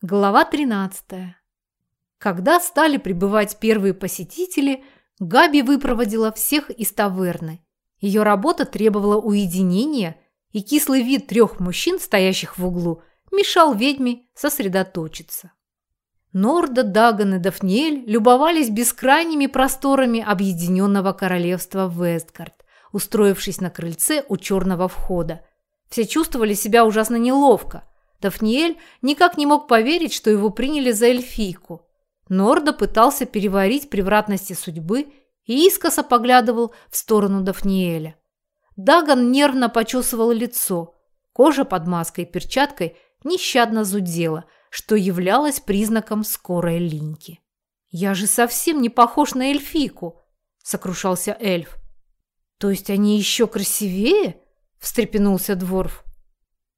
Глава 13. Когда стали прибывать первые посетители, Габи выпроводила всех из таверны. Ее работа требовала уединения, и кислый вид трех мужчин, стоящих в углу, мешал ведьме сосредоточиться. Норда, Даган и Дафниэль любовались бескрайними просторами объединенного королевства Вестгард, устроившись на крыльце у черного входа. Все чувствовали себя ужасно неловко – Дафниэль никак не мог поверить, что его приняли за эльфийку. Норда пытался переварить превратности судьбы и искоса поглядывал в сторону Дафниэля. Даган нервно почесывал лицо. Кожа под маской и перчаткой нещадно зудела, что являлось признаком скорой линьки. «Я же совсем не похож на эльфийку», – сокрушался эльф. «То есть они еще красивее?» – встрепенулся Дворф.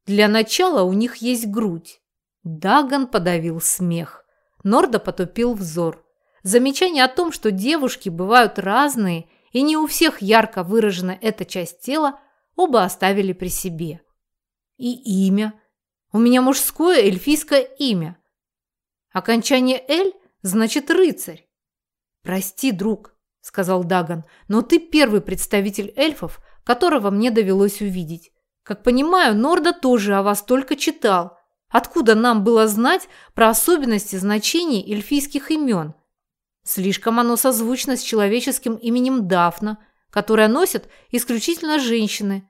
Для начала у них есть грудь. Даган подавил смех. Норда потупил взор. Замечание о том, что девушки бывают разные, и не у всех ярко выражена эта часть тела, оба оставили при себе. И имя. У меня мужское эльфийское имя. Окончание «эль» значит «рыцарь». «Прости, друг», — сказал Даган, «но ты первый представитель эльфов, которого мне довелось увидеть. Как понимаю, Норда тоже о вас только читал. Откуда нам было знать про особенности значений эльфийских имен? Слишком оно созвучно с человеческим именем Дафна, которое носят исключительно женщины.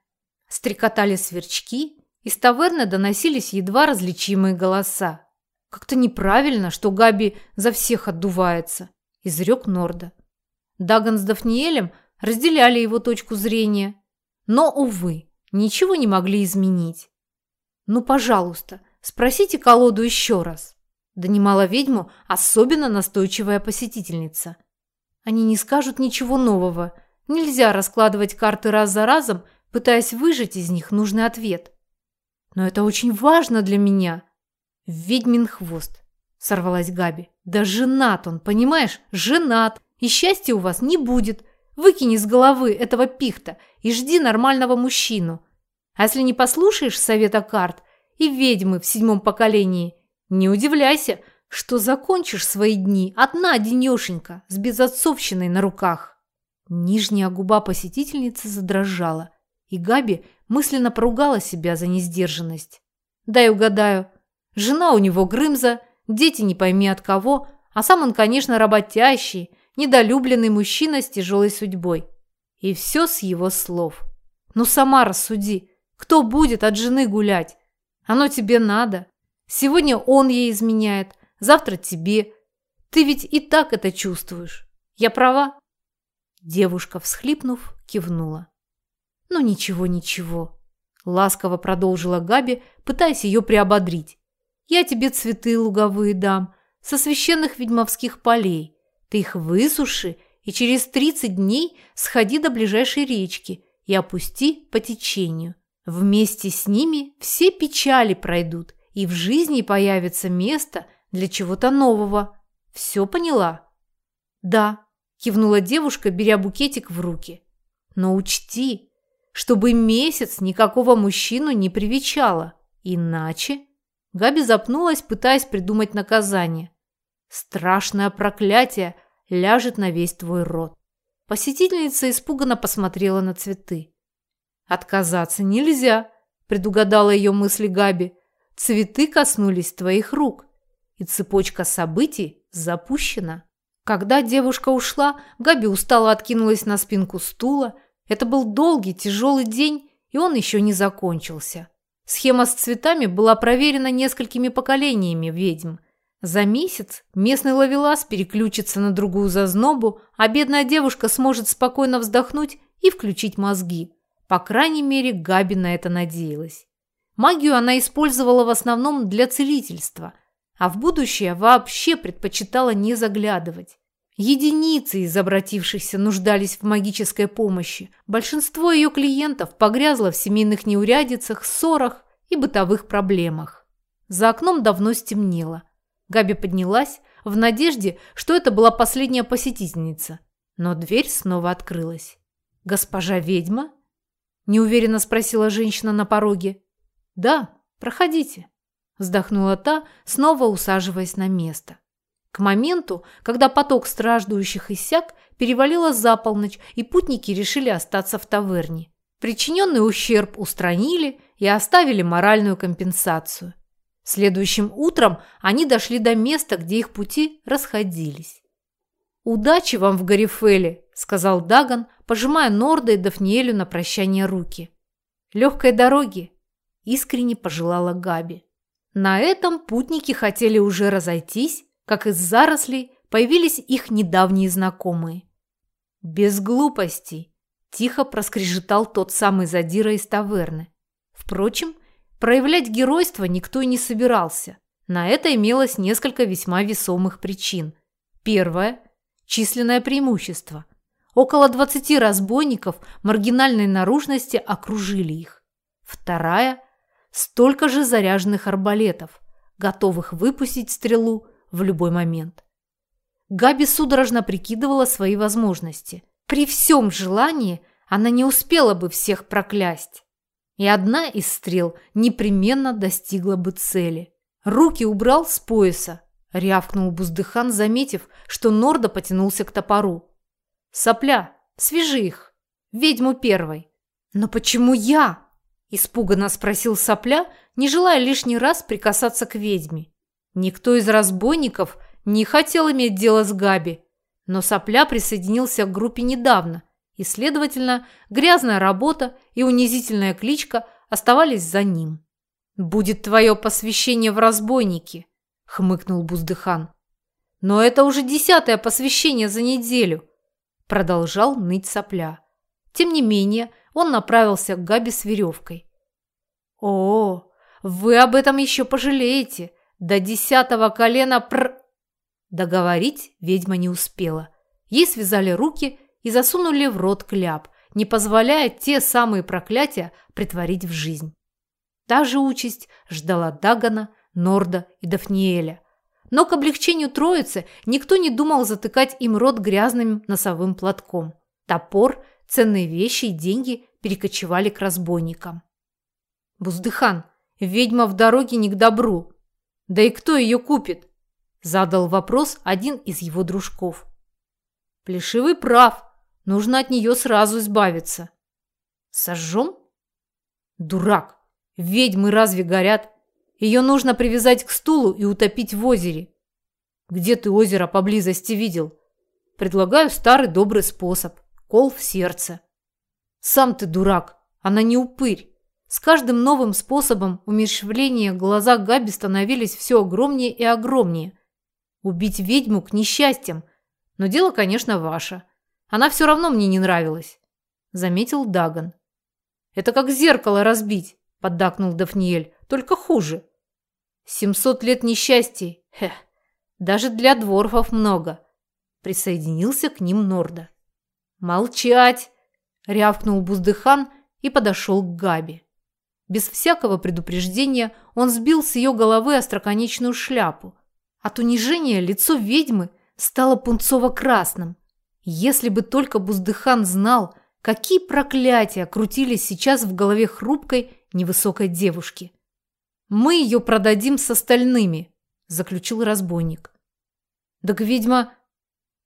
Стрекотали сверчки, из таверны доносились едва различимые голоса. «Как-то неправильно, что Габи за всех отдувается», – изрек Норда. Даган с Дафниэлем разделяли его точку зрения. Но, увы, ничего не могли изменить. «Ну, пожалуйста, спросите колоду еще раз», – донимала ведьму особенно настойчивая посетительница. «Они не скажут ничего нового. Нельзя раскладывать карты раз за разом, пытаясь выжать из них нужный ответ. Но это очень важно для меня». «Ведьмин хвост», – сорвалась Габи. «Да женат он, понимаешь? Женат. И счастья у вас не будет. Выкини с головы этого пихта и жди нормального мужчину. А если не послушаешь совета карт и ведьмы в седьмом поколении, не удивляйся, что закончишь свои дни одна денешенька с безотцовщиной на руках. Нижняя губа посетительницы задрожала, и Габи мысленно поругала себя за несдержанность. Дай угадаю, жена у него Грымза, дети не пойми от кого, а сам он, конечно, работящий, недолюбленный мужчина с тяжелой судьбой. И все с его слов. Ну сама рассуди, кто будет от жены гулять? Оно тебе надо. Сегодня он ей изменяет, завтра тебе. Ты ведь и так это чувствуешь. Я права?» Девушка, всхлипнув, кивнула. «Ну ничего, ничего», – ласково продолжила Габи, пытаясь ее приободрить. «Я тебе цветы луговые дам со священных ведьмовских полей. Ты их высуши и через 30 дней сходи до ближайшей речки и опусти по течению. Вместе с ними все печали пройдут, и в жизни появится место для чего-то нового. Все поняла? Да, кивнула девушка, беря букетик в руки. Но учти, чтобы месяц никакого мужчину не привечала, иначе... Габи запнулась, пытаясь придумать наказание. Страшное проклятие ляжет на весь твой род. Посетительница испуганно посмотрела на цветы. Отказаться нельзя, предугадала ее мысли Габи. Цветы коснулись твоих рук, и цепочка событий запущена. Когда девушка ушла, Габи устало откинулась на спинку стула. Это был долгий, тяжелый день, и он еще не закончился. Схема с цветами была проверена несколькими поколениями ведьм – за месяц местный ловелас переключится на другую зазнобу, а бедная девушка сможет спокойно вздохнуть и включить мозги. По крайней мере, Габи на это надеялась. Магию она использовала в основном для целительства, а в будущее вообще предпочитала не заглядывать. Единицы из обратившихся нуждались в магической помощи. Большинство ее клиентов погрязло в семейных неурядицах, ссорах и бытовых проблемах. За окном давно стемнело. Габи поднялась в надежде, что это была последняя посетительница. Но дверь снова открылась. «Госпожа ведьма?» – неуверенно спросила женщина на пороге. «Да, проходите». вздохнула та, снова усаживаясь на место. К моменту, когда поток страждующих иссяк, перевалило за полночь, и путники решили остаться в таверне. Причиненный ущерб устранили и оставили моральную компенсацию. Следующим утром они дошли до места, где их пути расходились. «Удачи вам в Гарифеле», – сказал Даган, пожимая Норда и Дафниэлю на прощание руки. «Легкой дороги», – искренне пожелала Габи. На этом путники хотели уже разойтись, как из зарослей появились их недавние знакомые. «Без глупостей», – тихо проскрежетал тот самый задира из таверны. Впрочем, проявлять геройство никто и не собирался. На это имелось несколько весьма весомых причин. Первое – численное преимущество. Около 20 разбойников маргинальной наружности окружили их. Вторая – столько же заряженных арбалетов, готовых выпустить стрелу в любой момент. Габи судорожно прикидывала свои возможности. При всем желании она не успела бы всех проклясть. И одна из стрел непременно достигла бы цели. Руки убрал с пояса, рявкнул Буздыхан, заметив, что Норда потянулся к топору. «Сопля, свяжи их! Ведьму первой!» «Но почему я?» – испуганно спросил Сопля, не желая лишний раз прикасаться к ведьме. Никто из разбойников не хотел иметь дело с Габи, но Сопля присоединился к группе недавно, и, следовательно, грязная работа и унизительная кличка оставались за ним. «Будет твое посвящение в разбойники», – хмыкнул Буздыхан. «Но это уже десятое посвящение за неделю», – продолжал ныть Сопля. Тем не менее, он направился к Габи с веревкой. «О, вы об этом еще пожалеете!» До десятого колена пр... Договорить ведьма не успела. Ей связали руки и засунули в рот кляп, не позволяя те самые проклятия притворить в жизнь. Та же участь ждала Дагана, Норда и Дафниэля. Но к облегчению троицы никто не думал затыкать им рот грязным носовым платком. Топор, ценные вещи и деньги перекочевали к разбойникам. «Буздыхан, ведьма в дороге не к добру», да и кто ее купит? Задал вопрос один из его дружков. Плешивый прав. Нужно от нее сразу избавиться. Сожжем? Дурак. Ведьмы разве горят? Ее нужно привязать к стулу и утопить в озере. Где ты озеро поблизости видел? Предлагаю старый добрый способ. Кол в сердце. Сам ты дурак. Она не упырь. С каждым новым способом умерщвления глаза Габи становились все огромнее и огромнее. Убить ведьму к несчастьям. Но дело, конечно, ваше. Она все равно мне не нравилась, — заметил Даган. Это как зеркало разбить, — поддакнул Дафниэль, — только хуже. Семьсот лет несчастий, хех, даже для дворфов много. Присоединился к ним Норда. Молчать, — рявкнул Буздыхан и подошел к Габи. Без всякого предупреждения он сбил с ее головы остроконечную шляпу. От унижения лицо ведьмы стало пунцово-красным. Если бы только Буздыхан знал, какие проклятия крутились сейчас в голове хрупкой, невысокой девушки. «Мы ее продадим с остальными», – заключил разбойник. «Так ведьма...»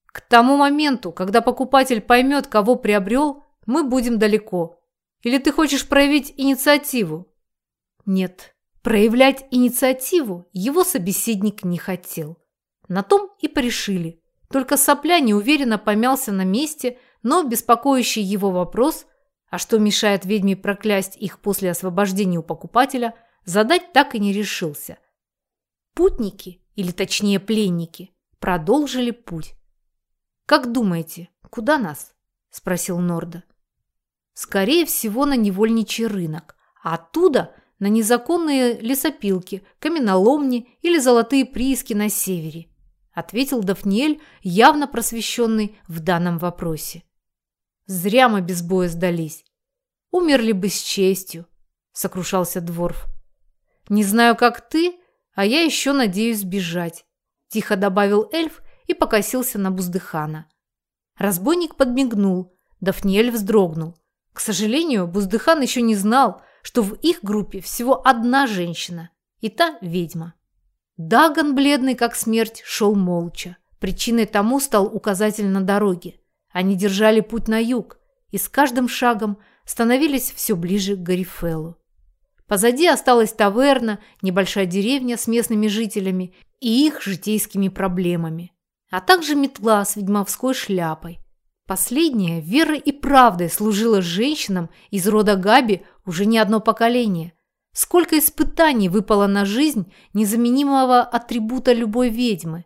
«К тому моменту, когда покупатель поймет, кого приобрел, мы будем далеко. Или ты хочешь проявить инициативу? Нет, проявлять инициативу его собеседник не хотел. На том и порешили. Только сопля неуверенно помялся на месте, но беспокоящий его вопрос, а что мешает ведьме проклясть их после освобождения у покупателя, задать так и не решился. Путники, или точнее пленники, продолжили путь. «Как думаете, куда нас?» – спросил Норда. Скорее всего, на невольничий рынок, а оттуда на незаконные лесопилки, каменоломни или золотые прииски на севере, ответил Дафниэль, явно просвещенный в данном вопросе. Зря мы без боя сдались. Умерли бы с честью, сокрушался Дворф. Не знаю, как ты, а я еще надеюсь сбежать, тихо добавил эльф и покосился на Буздыхана. Разбойник подмигнул, Дафниэль вздрогнул. К сожалению, Буздыхан еще не знал, что в их группе всего одна женщина, и та ведьма. Даган, бледный как смерть, шел молча. Причиной тому стал указатель на дороге. Они держали путь на юг и с каждым шагом становились все ближе к Гарифеллу. Позади осталась таверна, небольшая деревня с местными жителями и их житейскими проблемами, а также метла с ведьмовской шляпой. Последняя верой и правдой служила женщинам из рода Габи уже не одно поколение. Сколько испытаний выпало на жизнь незаменимого атрибута любой ведьмы.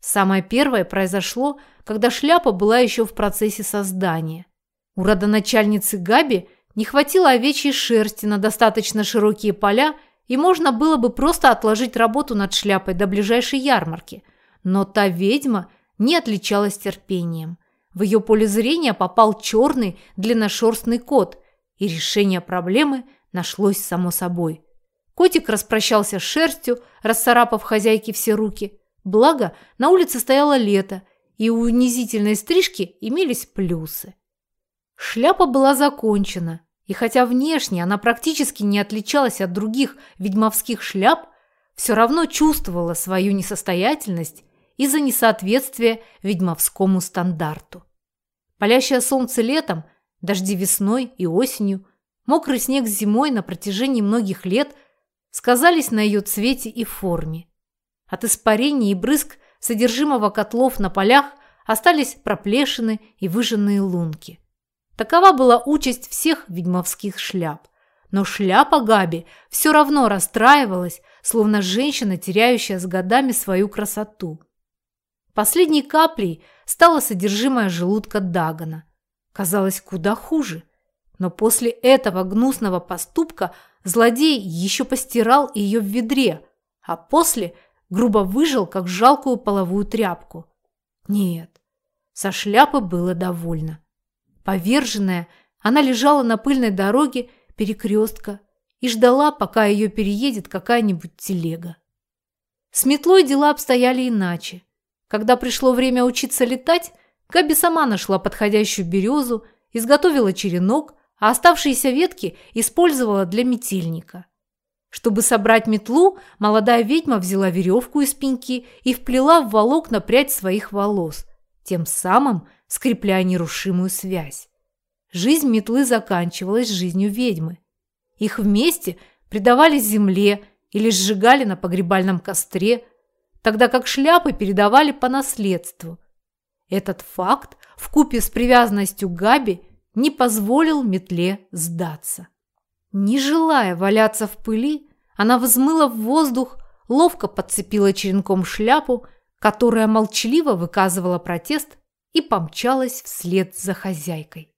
Самое первое произошло, когда шляпа была еще в процессе создания. У родоначальницы Габи – не хватило овечьей шерсти на достаточно широкие поля, и можно было бы просто отложить работу над шляпой до ближайшей ярмарки. Но та ведьма не отличалась терпением. В ее поле зрения попал черный длинношерстный кот, и решение проблемы нашлось само собой. Котик распрощался с шерстью, расцарапав хозяйке все руки. Благо, на улице стояло лето, и у унизительной стрижки имелись плюсы. Шляпа была закончена, и хотя внешне она практически не отличалась от других ведьмовских шляп, все равно чувствовала свою несостоятельность из-за несоответствия ведьмовскому стандарту. Палящее солнце летом, дожди весной и осенью, мокрый снег зимой на протяжении многих лет сказались на ее цвете и форме. От испарений и брызг содержимого котлов на полях остались проплешины и выжженные лунки. Такова была участь всех ведьмовских шляп. Но шляпа Габи все равно расстраивалась, словно женщина, теряющая с годами свою красоту. Последней каплей стало содержимое желудка Дагана. Казалось, куда хуже. Но после этого гнусного поступка злодей еще постирал ее в ведре, а после грубо выжил, как жалкую половую тряпку. Нет, со шляпы было довольно. Поверженная, она лежала на пыльной дороге перекрестка и ждала, пока ее переедет какая-нибудь телега. С метлой дела обстояли иначе. Когда пришло время учиться летать, Габи сама нашла подходящую березу, изготовила черенок, а оставшиеся ветки использовала для метельника. Чтобы собрать метлу, молодая ведьма взяла веревку из пеньки и вплела в волокна прядь своих волос, тем самым скрепляя нерушимую связь. Жизнь метлы заканчивалась жизнью ведьмы. Их вместе предавали земле или сжигали на погребальном костре, тогда как шляпы передавали по наследству. Этот факт, вкупе с привязанностью Габи, не позволил метле сдаться. Не желая валяться в пыли, она взмыла в воздух, ловко подцепила черенком шляпу, которая молчаливо выказывала протест и помчалась вслед за хозяйкой.